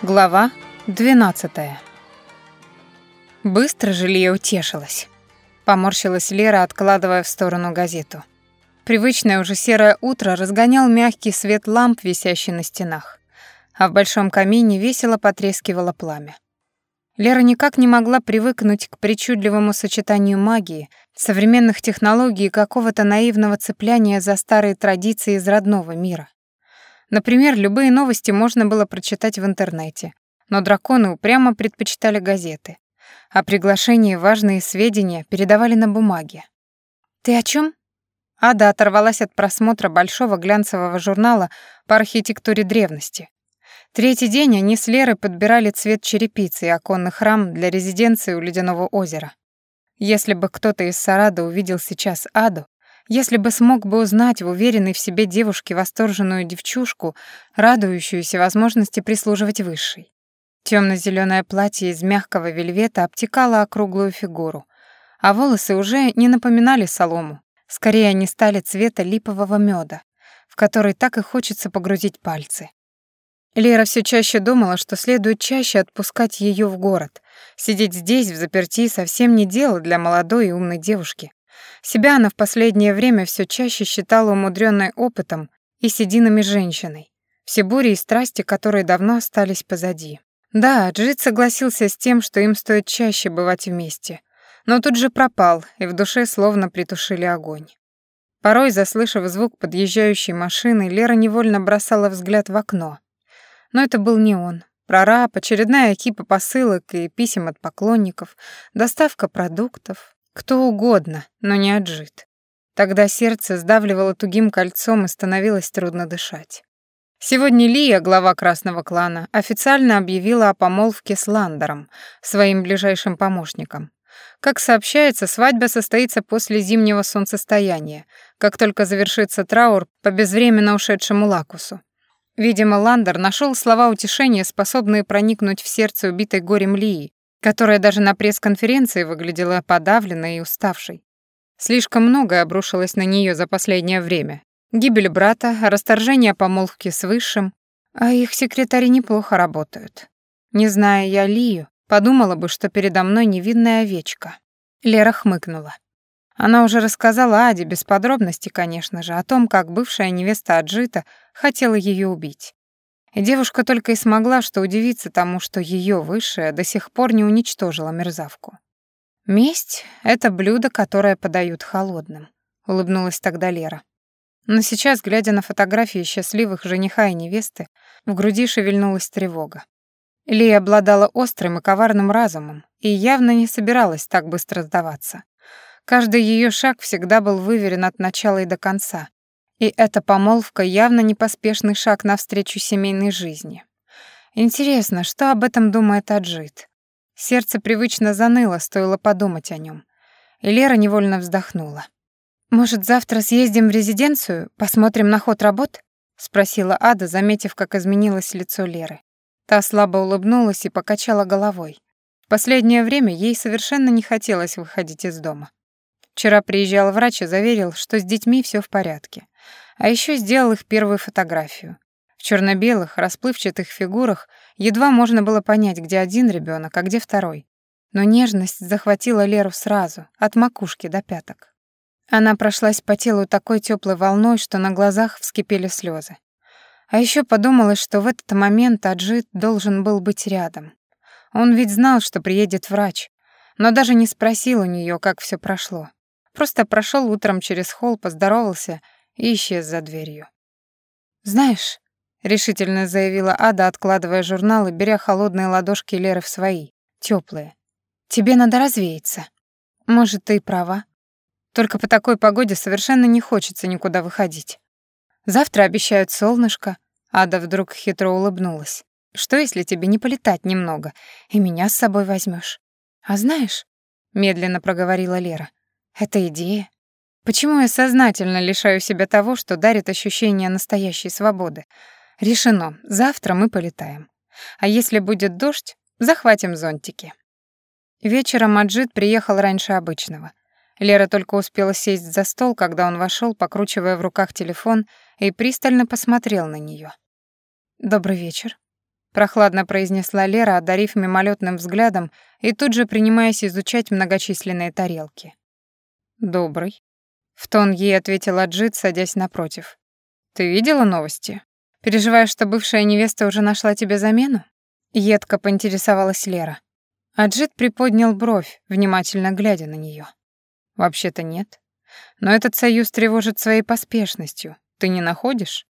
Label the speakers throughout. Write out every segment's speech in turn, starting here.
Speaker 1: Глава 12. Быстро же Лия утешилась. Поморщилась Лера, откладывая в сторону газету. Привычное уже серое утро разгонял мягкий свет ламп, висящий на стенах. А в большом камине весело потрескивало пламя. Лера никак не могла привыкнуть к причудливому сочетанию магии, современных технологий и какого-то наивного цепляния за старые традиции из родного мира. Например, любые новости можно было прочитать в интернете, но драконы упрямо предпочитали газеты, а приглашения важные сведения передавали на бумаге. «Ты о чем? Ада оторвалась от просмотра большого глянцевого журнала по архитектуре древности. Третий день они с Лерой подбирали цвет черепицы и оконных рам для резиденции у Ледяного озера. Если бы кто-то из Сарада увидел сейчас Аду, если бы смог бы узнать в уверенной в себе девушке восторженную девчушку, радующуюся возможности прислуживать высшей. Темно-зеленое платье из мягкого вельвета обтекало округлую фигуру, а волосы уже не напоминали солому. Скорее, они стали цвета липового меда, в который так и хочется погрузить пальцы. Лера все чаще думала, что следует чаще отпускать ее в город. Сидеть здесь, в заперти, совсем не дело для молодой и умной девушки. Себя она в последнее время все чаще считала умудренной опытом и сединами женщиной, все бури и страсти, которые давно остались позади. Да, Джит согласился с тем, что им стоит чаще бывать вместе, но тут же пропал, и в душе словно притушили огонь. Порой, заслышав звук подъезжающей машины, Лера невольно бросала взгляд в окно. Но это был не он. Прораб, очередная экипа посылок и писем от поклонников, доставка продуктов, кто угодно, но не Аджит. Тогда сердце сдавливало тугим кольцом и становилось трудно дышать. Сегодня Лия, глава Красного клана, официально объявила о помолвке с Ландером, своим ближайшим помощником. Как сообщается, свадьба состоится после зимнего солнцестояния, как только завершится траур по безвременно ушедшему Лакусу. Видимо, Ландер нашел слова утешения, способные проникнуть в сердце убитой горем Лии, которая даже на пресс-конференции выглядела подавленной и уставшей. Слишком многое обрушилось на нее за последнее время. Гибель брата, расторжение помолвки с Высшим, а их секретари неплохо работают. Не зная я Лию, подумала бы, что передо мной невинная овечка. Лера хмыкнула. Она уже рассказала Аде, без подробностей, конечно же, о том, как бывшая невеста Аджита хотела ее убить. Девушка только и смогла что удивиться тому, что ее высшая до сих пор не уничтожила мерзавку. «Месть — это блюдо, которое подают холодным», — улыбнулась тогда Лера. Но сейчас, глядя на фотографии счастливых жениха и невесты, в груди шевельнулась тревога. Лия обладала острым и коварным разумом и явно не собиралась так быстро сдаваться. Каждый ее шаг всегда был выверен от начала и до конца, и эта помолвка явно не поспешный шаг навстречу семейной жизни. Интересно, что об этом думает Аджит? Сердце привычно заныло, стоило подумать о нем. И Лера невольно вздохнула. «Может, завтра съездим в резиденцию, посмотрим на ход работ?» — спросила Ада, заметив, как изменилось лицо Леры. Та слабо улыбнулась и покачала головой. В последнее время ей совершенно не хотелось выходить из дома. Вчера приезжал врач и заверил, что с детьми все в порядке. А еще сделал их первую фотографию. В черно-белых, расплывчатых фигурах едва можно было понять, где один ребенок, а где второй. Но нежность захватила Леру сразу, от макушки до пяток. Она прошлась по телу такой теплой волной, что на глазах вскипели слезы. А еще подумалось, что в этот момент Аджит должен был быть рядом. Он ведь знал, что приедет врач, но даже не спросил у нее, как все прошло. Просто прошел утром через холл, поздоровался и исчез за дверью. «Знаешь», — решительно заявила Ада, откладывая журнал и беря холодные ладошки Леры в свои, теплые. «Тебе надо развеяться. Может, ты и права. Только по такой погоде совершенно не хочется никуда выходить. Завтра обещают солнышко». Ада вдруг хитро улыбнулась. «Что, если тебе не полетать немного, и меня с собой возьмешь? А знаешь, — медленно проговорила Лера, — это идея. Почему я сознательно лишаю себя того, что дарит ощущение настоящей свободы? Решено, завтра мы полетаем. А если будет дождь, захватим зонтики. Вечером Маджид приехал раньше обычного. Лера только успела сесть за стол, когда он вошел, покручивая в руках телефон, и пристально посмотрел на нее. «Добрый вечер». прохладно произнесла Лера, одарив мимолетным взглядом и тут же принимаясь изучать многочисленные тарелки. «Добрый», — в тон ей ответил Аджит, садясь напротив. «Ты видела новости? Переживаешь, что бывшая невеста уже нашла тебе замену?» Едко поинтересовалась Лера. Аджит приподнял бровь, внимательно глядя на нее. «Вообще-то нет. Но этот союз тревожит своей поспешностью. Ты не находишь?»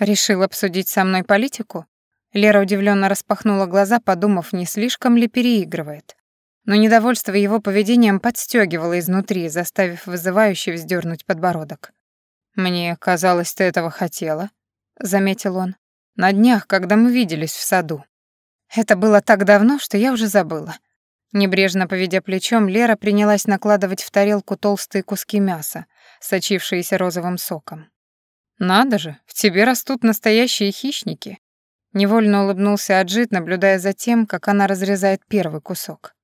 Speaker 1: «Решил обсудить со мной политику?» Лера удивленно распахнула глаза, подумав, не слишком ли переигрывает. Но недовольство его поведением подстегивало изнутри, заставив вызывающе вздернуть подбородок. «Мне казалось, ты этого хотела», — заметил он. «На днях, когда мы виделись в саду». Это было так давно, что я уже забыла. Небрежно поведя плечом, Лера принялась накладывать в тарелку толстые куски мяса, сочившиеся розовым соком. «Надо же, в тебе растут настоящие хищники», Невольно улыбнулся Аджит, наблюдая за тем, как она разрезает первый кусок.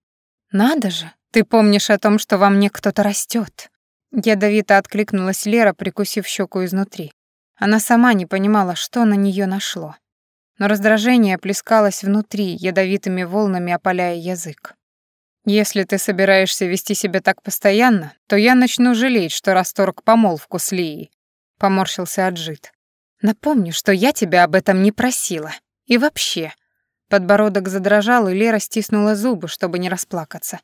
Speaker 1: «Надо же, ты помнишь о том, что во мне кто-то растет. Ядовито откликнулась Лера, прикусив щеку изнутри. Она сама не понимала, что на нее нашло. Но раздражение плескалось внутри, ядовитыми волнами опаляя язык. «Если ты собираешься вести себя так постоянно, то я начну жалеть, что расторг помолвку с Лией», — поморщился Аджит. Напомню, что я тебя об этом не просила. И вообще. Подбородок задрожал, и Лера стиснула зубы, чтобы не расплакаться.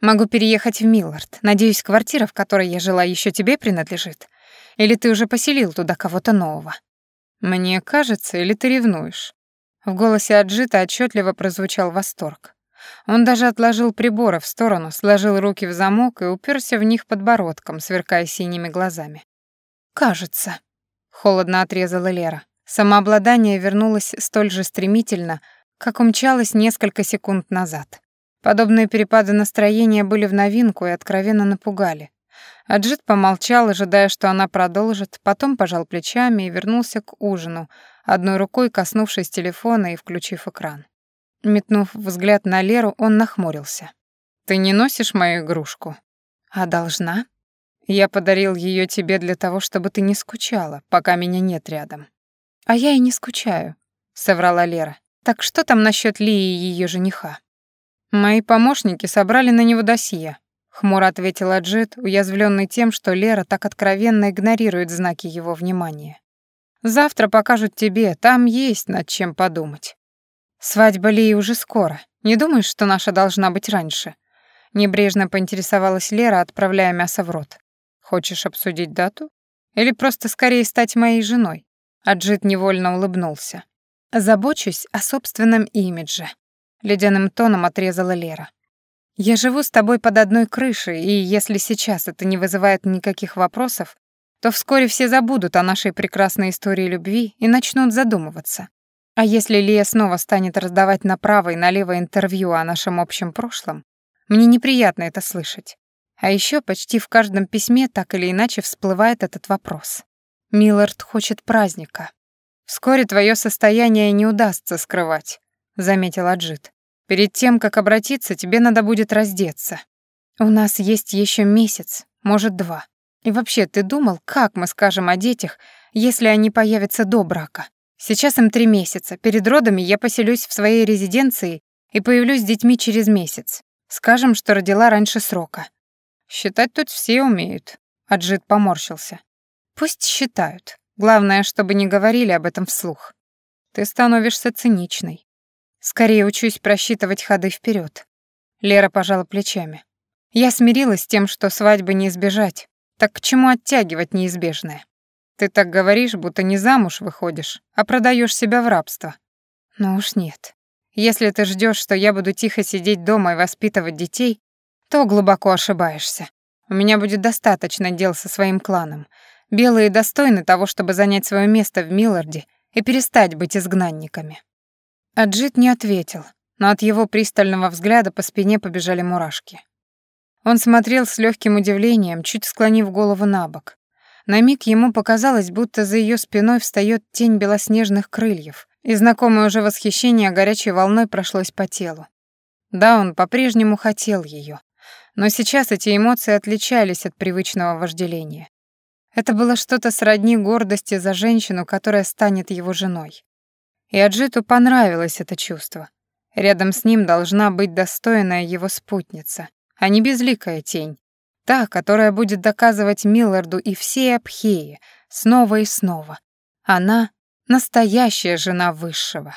Speaker 1: Могу переехать в Миллард. Надеюсь, квартира, в которой я жила, еще тебе принадлежит. Или ты уже поселил туда кого-то нового? Мне кажется, или ты ревнуешь? В голосе Аджита отчетливо прозвучал восторг. Он даже отложил приборы в сторону, сложил руки в замок и уперся в них подбородком, сверкая синими глазами. «Кажется», холодно отрезала Лера. Самообладание вернулось столь же стремительно, как умчалось несколько секунд назад. Подобные перепады настроения были в новинку и откровенно напугали. Аджит помолчал, ожидая, что она продолжит, потом пожал плечами и вернулся к ужину, одной рукой коснувшись телефона и включив экран. Метнув взгляд на Леру, он нахмурился. «Ты не носишь мою игрушку?» «А должна?» Я подарил ее тебе для того, чтобы ты не скучала, пока меня нет рядом. А я и не скучаю, соврала Лера. Так что там насчет Лии и ее жениха? Мои помощники собрали на него досье, хмуро ответила Джет, уязвленный тем, что Лера так откровенно игнорирует знаки его внимания. Завтра покажут тебе, там есть над чем подумать. Свадьба Лии уже скоро. Не думаешь, что наша должна быть раньше? Небрежно поинтересовалась Лера, отправляя мясо в рот. Хочешь обсудить дату? Или просто скорее стать моей женой?» Аджит невольно улыбнулся. «Забочусь о собственном имидже», — ледяным тоном отрезала Лера. «Я живу с тобой под одной крышей, и если сейчас это не вызывает никаких вопросов, то вскоре все забудут о нашей прекрасной истории любви и начнут задумываться. А если Лия снова станет раздавать направо и налево интервью о нашем общем прошлом, мне неприятно это слышать. А еще почти в каждом письме так или иначе всплывает этот вопрос. Миллард хочет праздника. Вскоре твое состояние не удастся скрывать, заметил Аджит. Перед тем, как обратиться, тебе надо будет раздеться. У нас есть еще месяц, может, два. И вообще, ты думал, как мы скажем о детях, если они появятся до брака? Сейчас им три месяца. Перед родами я поселюсь в своей резиденции и появлюсь с детьми через месяц. Скажем, что родила раньше срока. Считать тут все умеют. Аджит поморщился. Пусть считают. Главное, чтобы не говорили об этом вслух. Ты становишься циничной. Скорее учусь просчитывать ходы вперед. Лера пожала плечами. Я смирилась с тем, что свадьбы не избежать. Так к чему оттягивать неизбежное? Ты так говоришь, будто не замуж выходишь, а продаешь себя в рабство. Ну уж нет. Если ты ждешь, что я буду тихо сидеть дома и воспитывать детей, то глубоко ошибаешься. У меня будет достаточно дел со своим кланом. Белые достойны того, чтобы занять свое место в Милларде и перестать быть изгнанниками». Аджит не ответил, но от его пристального взгляда по спине побежали мурашки. Он смотрел с легким удивлением, чуть склонив голову на бок. На миг ему показалось, будто за ее спиной встает тень белоснежных крыльев, и знакомое уже восхищение горячей волной прошлось по телу. Да, он по-прежнему хотел ее, но сейчас эти эмоции отличались от привычного вожделения. Это было что-то сродни гордости за женщину, которая станет его женой. И Аджиту понравилось это чувство. Рядом с ним должна быть достойная его спутница, а не безликая тень. Та, которая будет доказывать Милларду и всей Абхее снова и снова. Она — настоящая жена высшего.